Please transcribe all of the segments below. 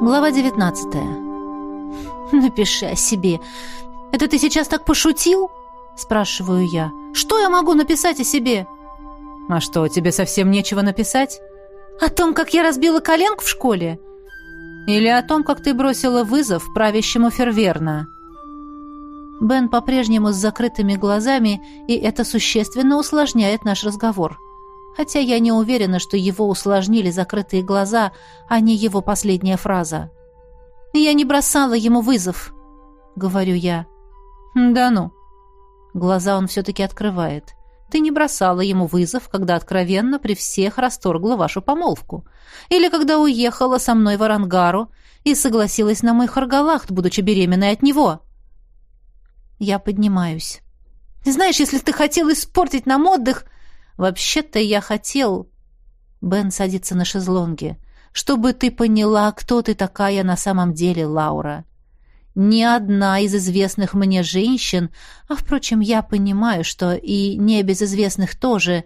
Глава 19 «Напиши о себе. Это ты сейчас так пошутил?» Спрашиваю я. «Что я могу написать о себе?» «А что, тебе совсем нечего написать?» «О том, как я разбила коленку в школе?» «Или о том, как ты бросила вызов правящему Ферверна?» Бен по-прежнему с закрытыми глазами, и это существенно усложняет наш разговор хотя я не уверена, что его усложнили закрытые глаза, а не его последняя фраза. «Я не бросала ему вызов», — говорю я. «Да ну». Глаза он все-таки открывает. «Ты не бросала ему вызов, когда откровенно при всех расторгла вашу помолвку. Или когда уехала со мной в Арангару и согласилась на мой харгалахт, будучи беременной от него». Я поднимаюсь. «Знаешь, если ты хотел испортить нам отдых...» Вообще-то я хотел...» Бен садится на шезлонге. «Чтобы ты поняла, кто ты такая на самом деле, Лаура. Ни одна из известных мне женщин, а, впрочем, я понимаю, что и небезызвестных тоже,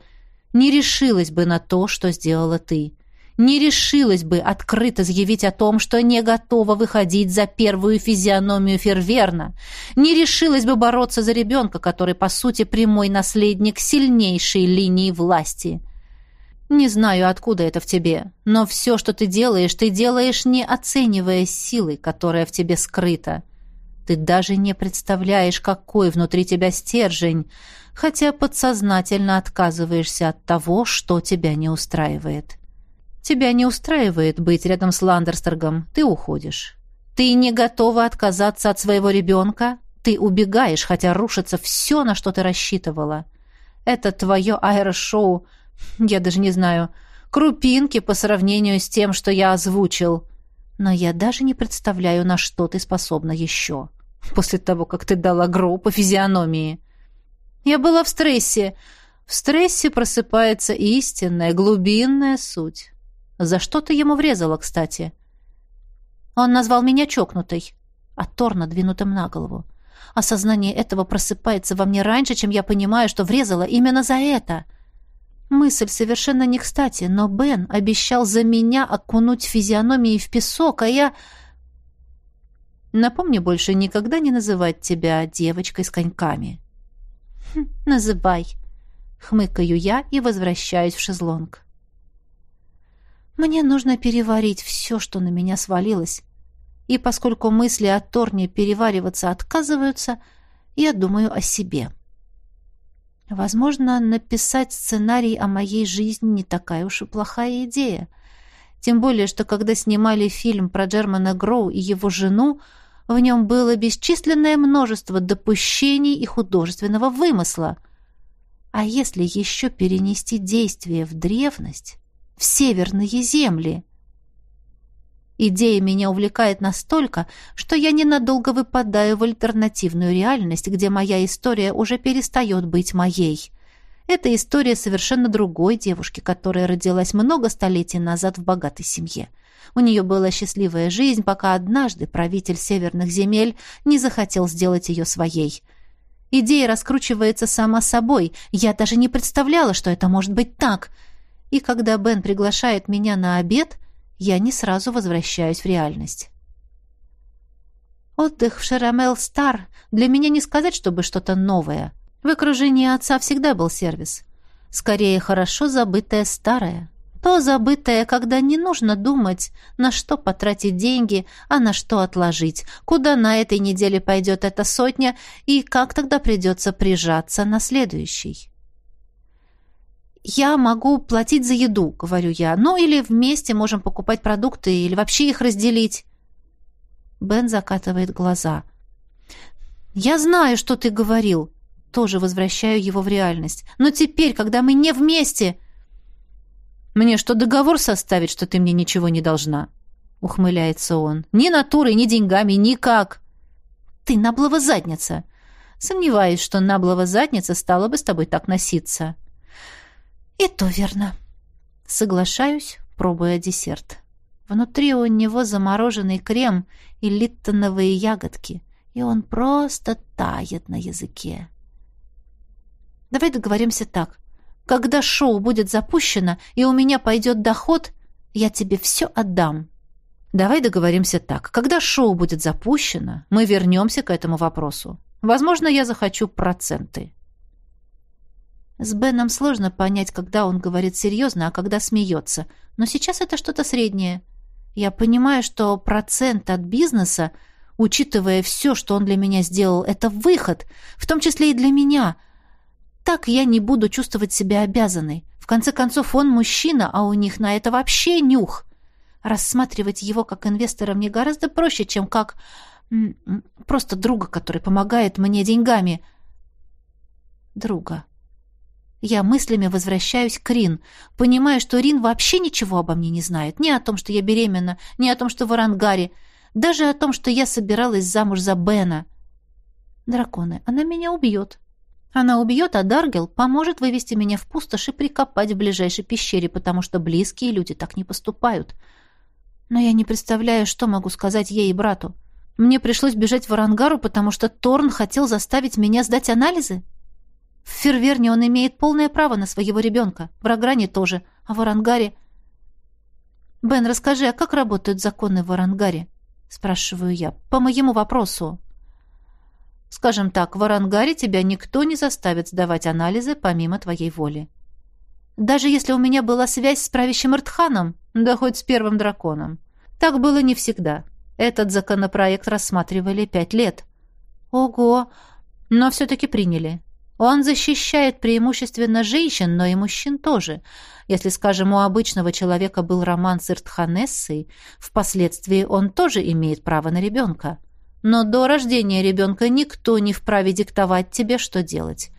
не решилась бы на то, что сделала ты не решилась бы открыто заявить о том, что не готова выходить за первую физиономию Ферверна, не решилась бы бороться за ребенка, который, по сути, прямой наследник сильнейшей линии власти. Не знаю, откуда это в тебе, но все, что ты делаешь, ты делаешь, не оценивая силы, которая в тебе скрыта. Ты даже не представляешь, какой внутри тебя стержень, хотя подсознательно отказываешься от того, что тебя не устраивает. Тебя не устраивает быть рядом с Ландерстергом, ты уходишь. Ты не готова отказаться от своего ребенка, ты убегаешь, хотя рушится все, на что ты рассчитывала. Это твое аэрошоу, я даже не знаю, крупинки по сравнению с тем, что я озвучил. Но я даже не представляю, на что ты способна еще. После того, как ты дала Гроу по физиономии. Я была в стрессе. В стрессе просыпается истинная, глубинная суть. За что ты ему врезала, кстати? Он назвал меня чокнутой, а Тор надвинутым на голову. Осознание этого просыпается во мне раньше, чем я понимаю, что врезала именно за это. Мысль совершенно не кстати, но Бен обещал за меня окунуть физиономии в песок, а я... Напомни больше никогда не называть тебя девочкой с коньками. Хм, называй. Хмыкаю я и возвращаюсь в шезлонг. Мне нужно переварить все, что на меня свалилось. И поскольку мысли о Торне перевариваться отказываются, я думаю о себе. Возможно, написать сценарий о моей жизни не такая уж и плохая идея. Тем более, что когда снимали фильм про Джермана Гроу и его жену, в нем было бесчисленное множество допущений и художественного вымысла. А если еще перенести действие в древность, в северные земли. Идея меня увлекает настолько, что я ненадолго выпадаю в альтернативную реальность, где моя история уже перестает быть моей. Это история совершенно другой девушки, которая родилась много столетий назад в богатой семье. У нее была счастливая жизнь, пока однажды правитель северных земель не захотел сделать ее своей. Идея раскручивается сама собой. Я даже не представляла, что это может быть так — и когда Бен приглашает меня на обед, я не сразу возвращаюсь в реальность. Отдых в Шерамел-Стар для меня не сказать, чтобы что-то новое. В окружении отца всегда был сервис. Скорее, хорошо забытое старое. То забытое, когда не нужно думать, на что потратить деньги, а на что отложить, куда на этой неделе пойдет эта сотня и как тогда придется прижаться на следующий. «Я могу платить за еду», — говорю я. «Ну или вместе можем покупать продукты или вообще их разделить». Бен закатывает глаза. «Я знаю, что ты говорил». Тоже возвращаю его в реальность. «Но теперь, когда мы не вместе...» «Мне что, договор составить, что ты мне ничего не должна?» Ухмыляется он. «Ни натурой, ни деньгами, никак!» «Ты наблова задница!» «Сомневаюсь, что наблова задница стала бы с тобой так носиться». «И то верно». Соглашаюсь, пробуя десерт. Внутри у него замороженный крем и литтоновые ягодки, и он просто тает на языке. Давай договоримся так. Когда шоу будет запущено, и у меня пойдет доход, я тебе все отдам. Давай договоримся так. Когда шоу будет запущено, мы вернемся к этому вопросу. Возможно, я захочу проценты. С Беном сложно понять, когда он говорит серьезно, а когда смеется. Но сейчас это что-то среднее. Я понимаю, что процент от бизнеса, учитывая все, что он для меня сделал, это выход, в том числе и для меня. Так я не буду чувствовать себя обязанной. В конце концов, он мужчина, а у них на это вообще нюх. Рассматривать его как инвестора мне гораздо проще, чем как просто друга, который помогает мне деньгами. Друга. Я мыслями возвращаюсь к Рин, понимая, что Рин вообще ничего обо мне не знает. Ни о том, что я беременна, ни о том, что в Арангаре, даже о том, что я собиралась замуж за Бена. Драконы, она меня убьет. Она убьет, а Даргел поможет вывести меня в пустошь и прикопать в ближайшей пещере, потому что близкие люди так не поступают. Но я не представляю, что могу сказать ей и брату. Мне пришлось бежать в Арангару, потому что Торн хотел заставить меня сдать анализы. В Ферверне он имеет полное право на своего ребенка, в Рагране тоже, а в Арангаре... «Бен, расскажи, а как работают законы в Арангаре?» — спрашиваю я. «По моему вопросу». «Скажем так, в Арангаре тебя никто не заставит сдавать анализы помимо твоей воли. Даже если у меня была связь с правящим Иртханом, да хоть с первым драконом. Так было не всегда. Этот законопроект рассматривали пять лет. Ого! Но все-таки приняли. Он защищает преимущественно женщин, но и мужчин тоже. Если, скажем, у обычного человека был роман с Иртханессой, впоследствии он тоже имеет право на ребенка. Но до рождения ребенка никто не вправе диктовать тебе, что делать.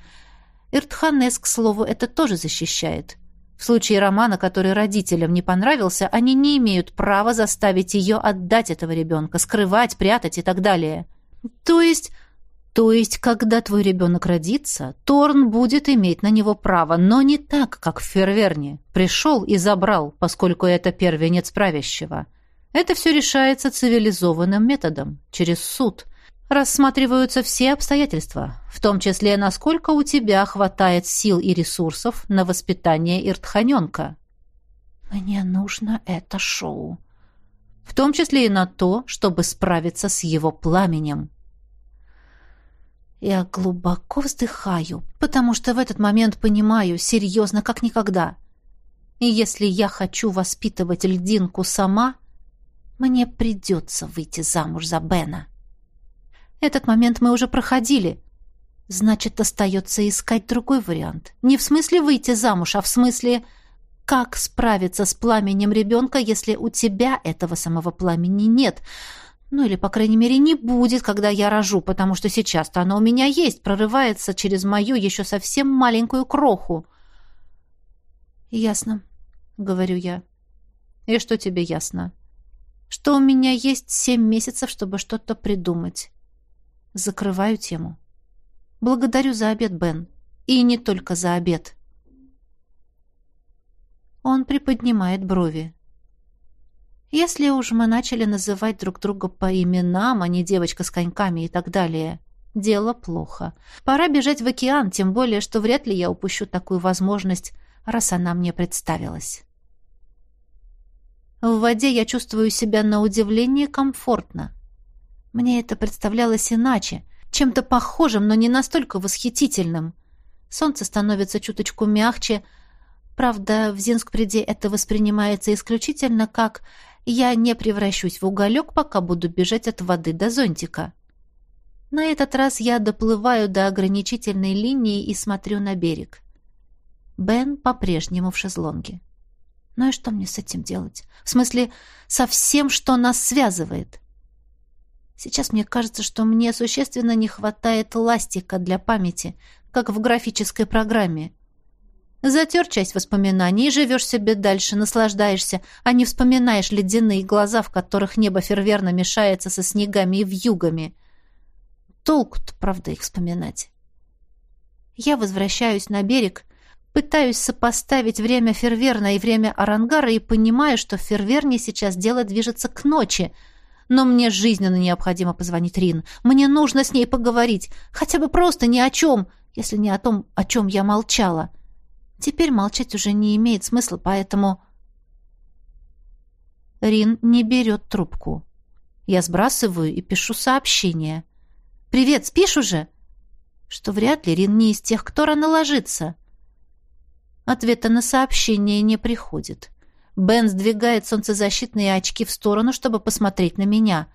Иртханес, к слову, это тоже защищает. В случае романа, который родителям не понравился, они не имеют права заставить ее отдать этого ребенка, скрывать, прятать и так далее. То есть то есть, когда твой ребенок родится, Торн будет иметь на него право, но не так, как в Ферверне. Пришел и забрал, поскольку это первенец правящего. Это все решается цивилизованным методом, через суд. Рассматриваются все обстоятельства, в том числе, насколько у тебя хватает сил и ресурсов на воспитание Иртханенка. Мне нужно это шоу. В том числе и на то, чтобы справиться с его пламенем. Я глубоко вздыхаю, потому что в этот момент понимаю, серьезно, как никогда. И если я хочу воспитывать льдинку сама, мне придется выйти замуж за Бена. Этот момент мы уже проходили. Значит, остается искать другой вариант. Не в смысле выйти замуж, а в смысле, как справиться с пламенем ребенка, если у тебя этого самого пламени нет — ну или, по крайней мере, не будет, когда я рожу, потому что сейчас-то оно у меня есть, прорывается через мою еще совсем маленькую кроху. «Ясно», — говорю я. «И что тебе ясно?» «Что у меня есть семь месяцев, чтобы что-то придумать». Закрываю тему. «Благодарю за обед, Бен. И не только за обед». Он приподнимает брови. Если уж мы начали называть друг друга по именам, а не девочка с коньками и так далее, дело плохо. Пора бежать в океан, тем более, что вряд ли я упущу такую возможность, раз она мне представилась. В воде я чувствую себя на удивление комфортно. Мне это представлялось иначе, чем-то похожим, но не настолько восхитительным. Солнце становится чуточку мягче. Правда, в Зинскпреде это воспринимается исключительно как я не превращусь в уголек, пока буду бежать от воды до зонтика. На этот раз я доплываю до ограничительной линии и смотрю на берег. Бен по-прежнему в шезлонге. Ну и что мне с этим делать? В смысле, со всем, что нас связывает? Сейчас мне кажется, что мне существенно не хватает ластика для памяти, как в графической программе. Затер часть воспоминаний и живешь себе дальше, наслаждаешься, а не вспоминаешь ледяные глаза, в которых небо ферверно мешается со снегами и вьюгами. Толку-то, правда, их вспоминать. Я возвращаюсь на берег, пытаюсь сопоставить время ферверна и время арангара и понимаю, что в ферверне сейчас дело движется к ночи, но мне жизненно необходимо позвонить Рин. Мне нужно с ней поговорить, хотя бы просто ни о чем, если не о том, о чем я молчала. — Теперь молчать уже не имеет смысла, поэтому... Рин не берет трубку. Я сбрасываю и пишу сообщение. «Привет, спишь уже?» Что вряд ли Рин не из тех, кто рано ложится. Ответа на сообщение не приходит. Бен сдвигает солнцезащитные очки в сторону, чтобы посмотреть на меня.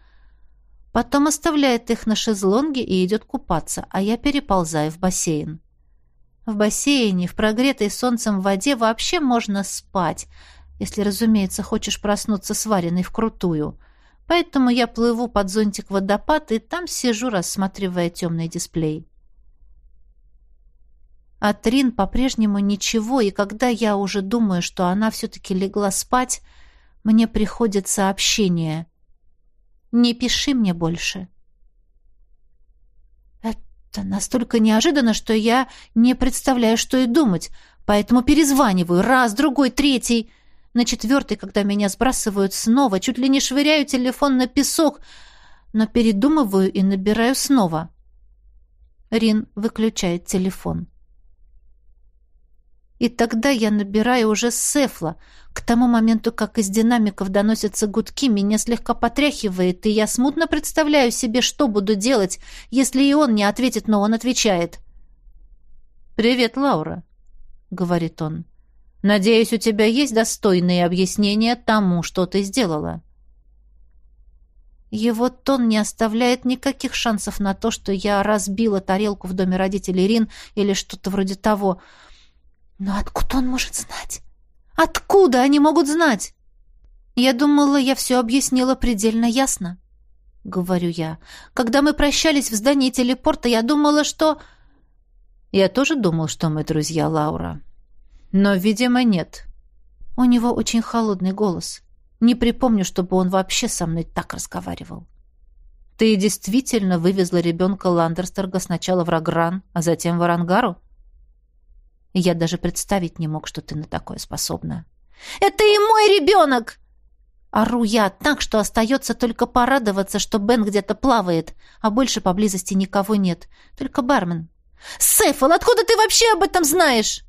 Потом оставляет их на шезлонге и идет купаться, а я переползаю в бассейн. В бассейне, в прогретой солнцем воде вообще можно спать, если, разумеется, хочешь проснуться сваренной вкрутую. Поэтому я плыву под зонтик водопад и там сижу, рассматривая темный дисплей. От Рин по-прежнему ничего, и когда я уже думаю, что она все-таки легла спать, мне приходит сообщение. «Не пиши мне больше». Это настолько неожиданно, что я не представляю, что и думать, поэтому перезваниваю раз, другой, третий. На четвертый, когда меня сбрасывают снова, чуть ли не швыряю телефон на песок, но передумываю и набираю снова. Рин выключает телефон. И тогда я набираю уже Сефла. К тому моменту, как из динамиков доносятся гудки, меня слегка потряхивает, и я смутно представляю себе, что буду делать, если и он не ответит, но он отвечает. «Привет, Лаура», — говорит он. «Надеюсь, у тебя есть достойные объяснения тому, что ты сделала». Его тон не оставляет никаких шансов на то, что я разбила тарелку в доме родителей Рин или что-то вроде того — но откуда он может знать? Откуда они могут знать? Я думала, я все объяснила предельно ясно. Говорю я. Когда мы прощались в здании телепорта, я думала, что... Я тоже думал, что мы друзья, Лаура. Но, видимо, нет. У него очень холодный голос. Не припомню, чтобы он вообще со мной так разговаривал. Ты действительно вывезла ребенка Ландерстерга сначала в Рагран, а затем в Арангару? Я даже представить не мог, что ты на такое способна. «Это и мой ребенок!» Ору я так, что остается только порадоваться, что Бен где-то плавает, а больше поблизости никого нет, только бармен. «Сейфл, откуда ты вообще об этом знаешь?»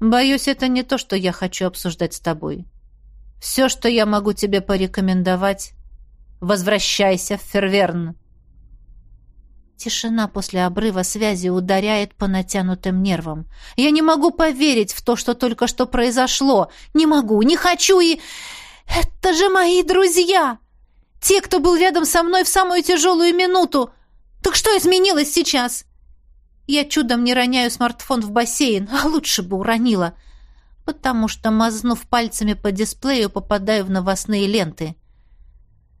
«Боюсь, это не то, что я хочу обсуждать с тобой. Все, что я могу тебе порекомендовать, возвращайся в Ферверн». Тишина после обрыва связи ударяет по натянутым нервам. Я не могу поверить в то, что только что произошло. Не могу, не хочу и... Это же мои друзья! Те, кто был рядом со мной в самую тяжелую минуту. Так что изменилось сейчас? Я чудом не роняю смартфон в бассейн, а лучше бы уронила. Потому что, мазнув пальцами по дисплею, попадаю в новостные ленты.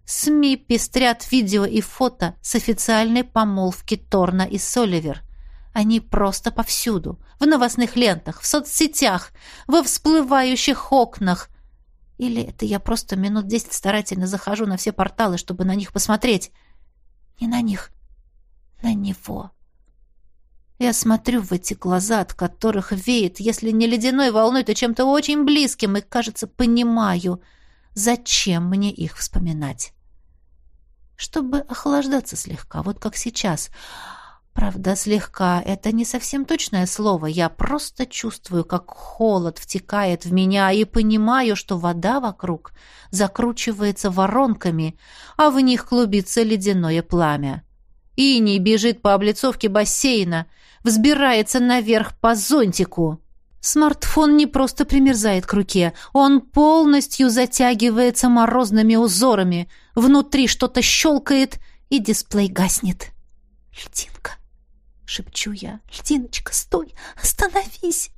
СМИ пестрят видео и фото с официальной помолвки Торна и Соливер. Они просто повсюду. В новостных лентах, в соцсетях, во всплывающих окнах. Или это я просто минут десять старательно захожу на все порталы, чтобы на них посмотреть? Не на них, на него. Я смотрю в эти глаза, от которых веет, если не ледяной волной, то чем-то очень близким, и, кажется, понимаю, зачем мне их вспоминать чтобы охлаждаться слегка, вот как сейчас. Правда, слегка — это не совсем точное слово. Я просто чувствую, как холод втекает в меня и понимаю, что вода вокруг закручивается воронками, а в них клубится ледяное пламя. Иней бежит по облицовке бассейна, взбирается наверх по зонтику. Смартфон не просто примерзает к руке, он полностью затягивается морозными узорами. Внутри что-то щелкает, и дисплей гаснет. «Льдинка!» — шепчу я. «Льдиночка, стой! Остановись!»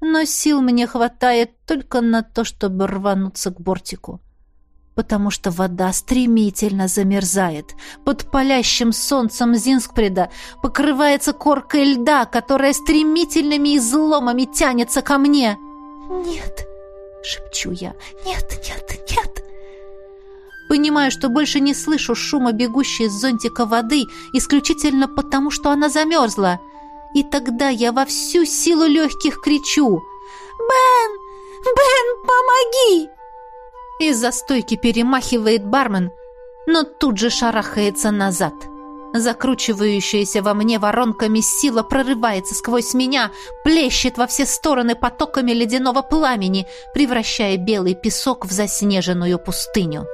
Но сил мне хватает только на то, чтобы рвануться к бортику потому что вода стремительно замерзает. Под палящим солнцем Зинскпреда покрывается коркой льда, которая стремительными изломами тянется ко мне. «Нет!» — шепчу я. «Нет, нет, нет!» Понимаю, что больше не слышу шума бегущей из зонтика воды, исключительно потому, что она замерзла. И тогда я во всю силу легких кричу. «Бен! Бен, помоги!» Из-за стойки перемахивает бармен, но тут же шарахается назад. Закручивающаяся во мне воронками сила прорывается сквозь меня, плещет во все стороны потоками ледяного пламени, превращая белый песок в заснеженную пустыню.